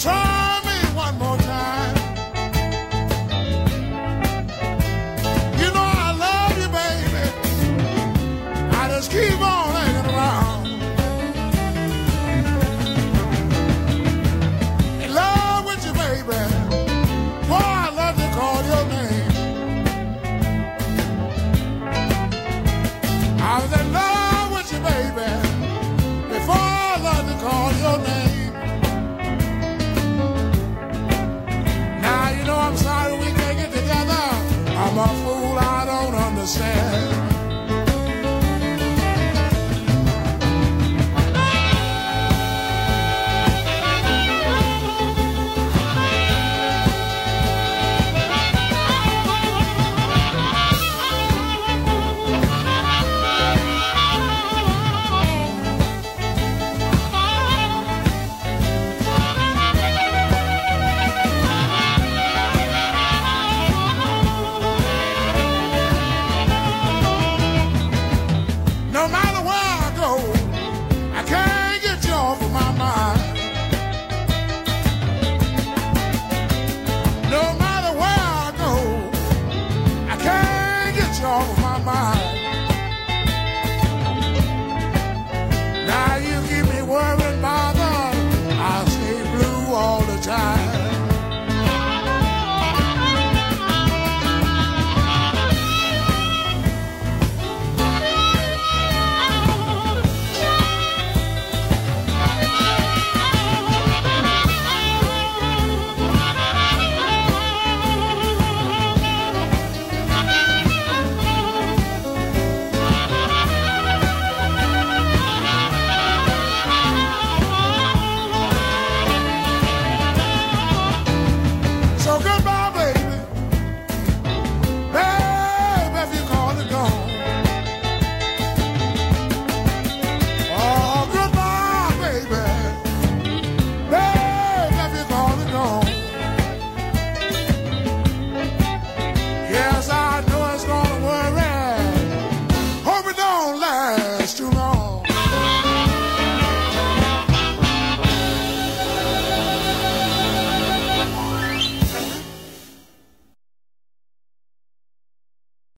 try me one more time. You know I love you, baby. I just keep. understand. covered.